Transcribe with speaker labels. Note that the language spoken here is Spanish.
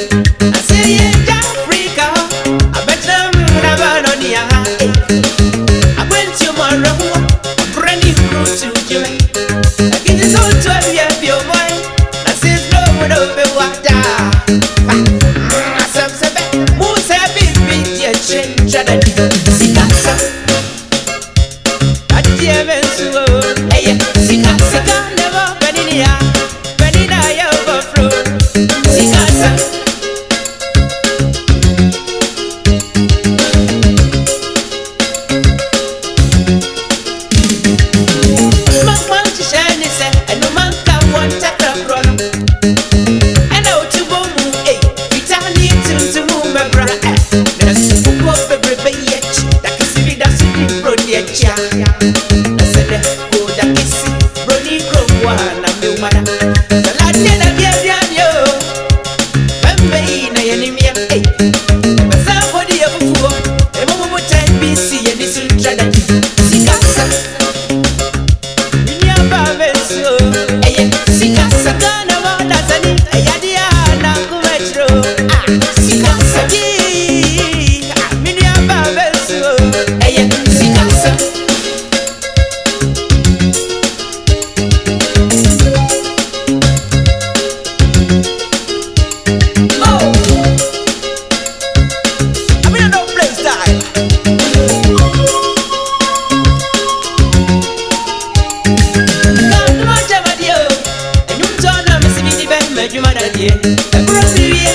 Speaker 1: I said yeah. nhăn mara die ta kura siriye